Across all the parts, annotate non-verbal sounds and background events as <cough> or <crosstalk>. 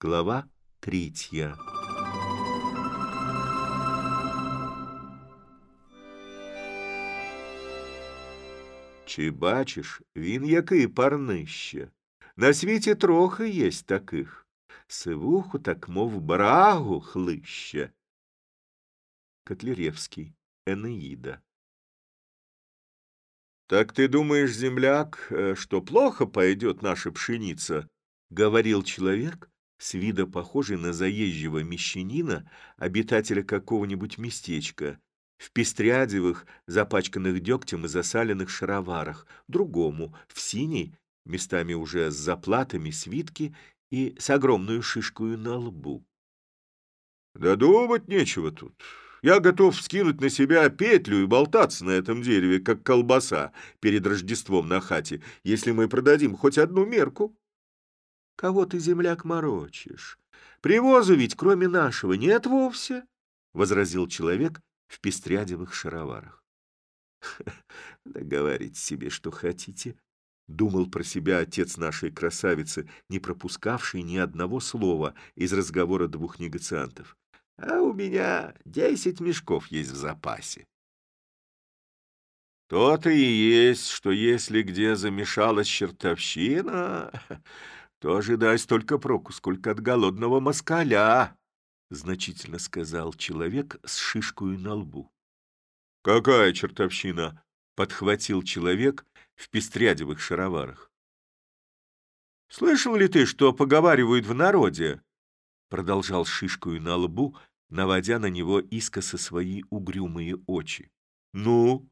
Глава третья. Чи бачиш, він який парнище. На світі трохи єсть таких. Сивуху, так мов брагу хлище. Котляревский. Энеида. «Так ты думаешь, земляк, э, что плохо пойдет наша пшеница?» — говорил человек, с вида похожий на заезжего мещанина, обитателя какого-нибудь местечка, в пестрядевых, запачканных дегтем и засаленных шароварах, другому, в синей, местами уже с заплатами свитки и с огромную шишкою на лбу. «Да думать нечего тут. Я готов скинуть на себя петлю и болтаться на этом дереве, как колбаса перед Рождеством на хате, если мы продадим хоть одну мерку». Кого ты, земляк, морочишь? Привозу ведь, кроме нашего, нет вовсе, — возразил человек в пестрядевых шароварах. <laughs> — Да себе, что хотите, — думал про себя отец нашей красавицы, не пропускавший ни одного слова из разговора двух негациантов. — А у меня десять мешков есть в запасе. То-то и есть, что если где замешалась чертовщина, <laughs> то ожидай столько проку, сколько от голодного москаля, — значительно сказал человек с шишкой на лбу. — Какая чертовщина? — подхватил человек в пестрядевых шароварах. — Слышал ли ты, что поговаривают в народе? — продолжал шишкою на лбу, наводя на него искоса свои угрюмые очи. — Ну?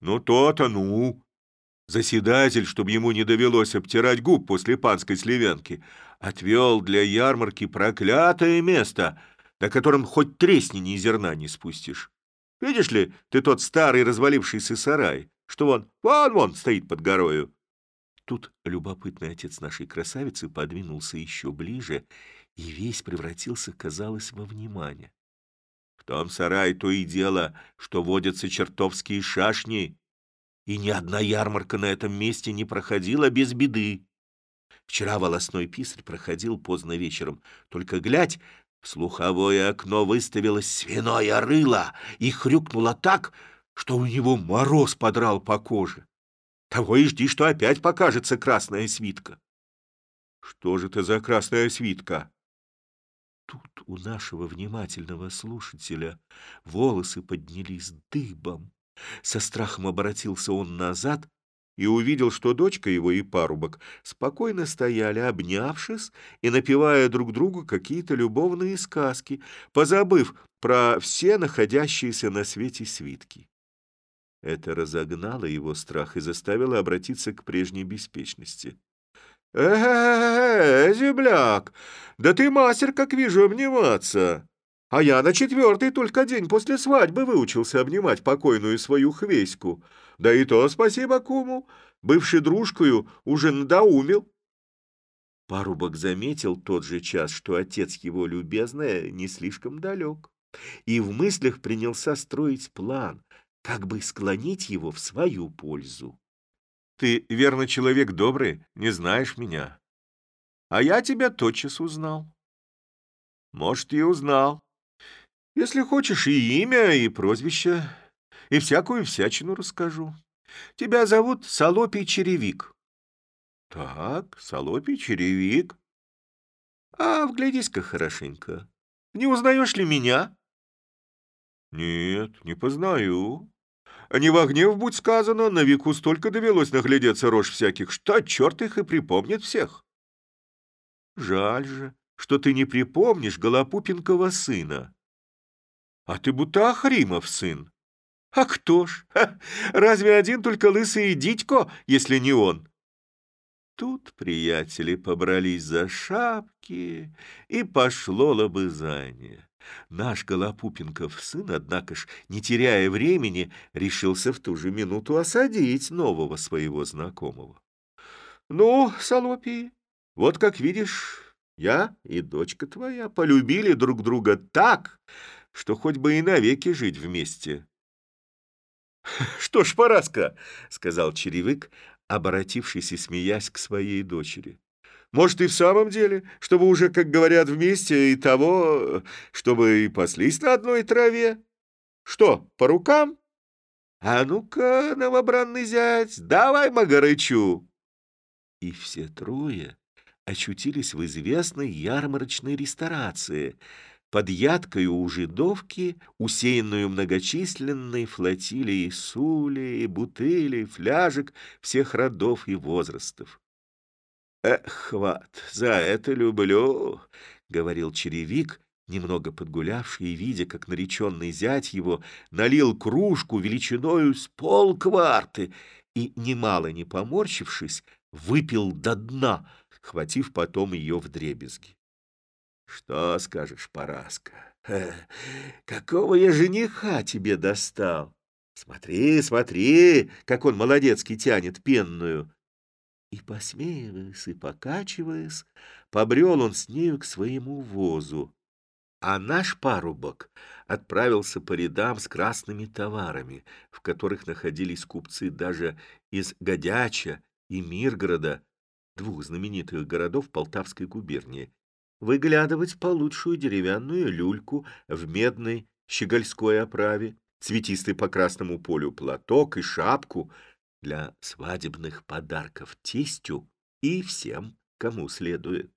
Ну, то-то, ну! Заседатель, чтобы ему не довелось обтирать губ после панской сливенки, отвел для ярмарки проклятое место, на котором хоть тресни ни зерна не спустишь. Видишь ли, ты тот старый развалившийся сарай, что вон, вон-вон стоит под горою. Тут любопытный отец нашей красавицы подвинулся еще ближе и весь превратился, казалось, во внимание. В том сарае то и дело, что водятся чертовские шашни, и ни одна ярмарка на этом месте не проходила без беды. Вчера волосной писарь проходил поздно вечером. Только глядь, в слуховое окно выставилось свиное рыло и хрюкнуло так, что у него мороз подрал по коже. Того и жди, что опять покажется красная свитка. Что же это за красная свитка? Тут у нашего внимательного слушателя волосы поднялись дыбом. Со страхом обратился он назад и увидел, что дочка его и парубок спокойно стояли, обнявшись и напевая друг другу какие-то любовные сказки, позабыв про все находящиеся на свете свитки. Это разогнало его страх и заставило обратиться к прежней беспечности. «Э-э-э, земляк, да ты мастер, как вижу, обниматься!» А я на четвертый только день после свадьбы выучился обнимать покойную свою хвеську. Да и то спасибо куму, бывший дружкою уже надоумил. Парубок заметил тот же час, что отец его любезная не слишком далек, и в мыслях принялся строить план, как бы склонить его в свою пользу. Ты, верно, человек добрый, не знаешь меня. А я тебя тотчас узнал. Может, и узнал. Если хочешь, и имя, и прозвище, и всякую всячину расскажу. Тебя зовут Солопий Черевик. Так, Солопий Черевик. А вглядись-ка хорошенько. Не узнаешь ли меня? Нет, не познаю. Не в гнев будь сказано, на веку столько довелось наглядеться рожь всяких, что черт их и припомнит всех. Жаль же, что ты не припомнишь Голопупинкова сына. А ты будто Ахримов сын. А кто ж? Ха, разве один только лысый дитько, если не он? Тут приятели побрались за шапки, и пошло лобызание. Наш Голопупенков сын, однако ж, не теряя времени, решился в ту же минуту осадить нового своего знакомого. «Ну, Солопий, вот как видишь, я и дочка твоя полюбили друг друга так, что хоть бы и навеки жить вместе. <laughs> — Что ж, Параска, — сказал черевик, обратившись и смеясь к своей дочери, Может, и в самом деле, чтобы уже, как говорят вместе, и того, чтобы и паслись на одной траве? Что, по рукам? А ну-ка, новобранный зять, давай Магарычу!» И все трое очутились в известной ярмарочной ресторации под ядкою у жидовки, усеянную многочисленной флотилией сулей, бутылей, фляжек всех родов и возрастов. «Эх, хват, за это люблю!» — говорил черевик, немного подгулявший, и видя, как нареченный зять его налил кружку величиною с полкварты и, немало не поморщившись, выпил до дна, хватив потом ее в дребезги. «Что скажешь, Параска? Какого я жениха тебе достал? Смотри, смотри, как он молодецкий тянет пенную!» И, посмеиваясь и покачиваясь, побрел он с нею к своему возу. А наш парубок отправился по рядам с красными товарами, в которых находились купцы даже из Годяча и Миргорода, двух знаменитых городов Полтавской губернии, выглядывать получшую деревянную люльку в медной щегольской оправе, цветистый по красному полю платок и шапку для свадебных подарков тестю и всем, кому следует.